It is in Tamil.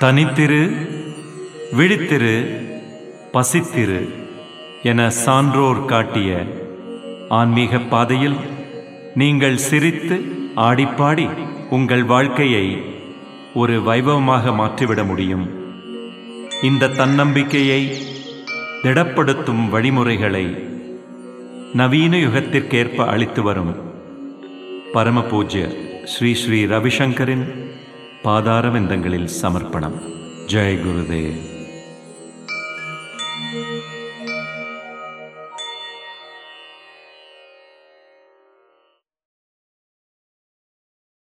தனித்திரு விழித்திரு பசித்திரு என சான்றோர் காட்டிய ஆன்மீக பாதையில் நீங்கள் சிரித்து ஆடிப்பாடி உங்கள் வாழ்க்கையை ஒரு வைபவமாக மாற்றிவிட முடியும். இந்த தன்னம்பிக்கையை திடப்படுத்தும் வழிமுறைகளை நவீன யுகத்திற்கேற்ப அளித்து வரும். പരമപൂജ്യ ശ്രീ ശ്രീ രവിശങ്കരൻ പാതാരവന്തങ്ങളിൽ സമർപ്പണം ജയ ഗുരുദേവ്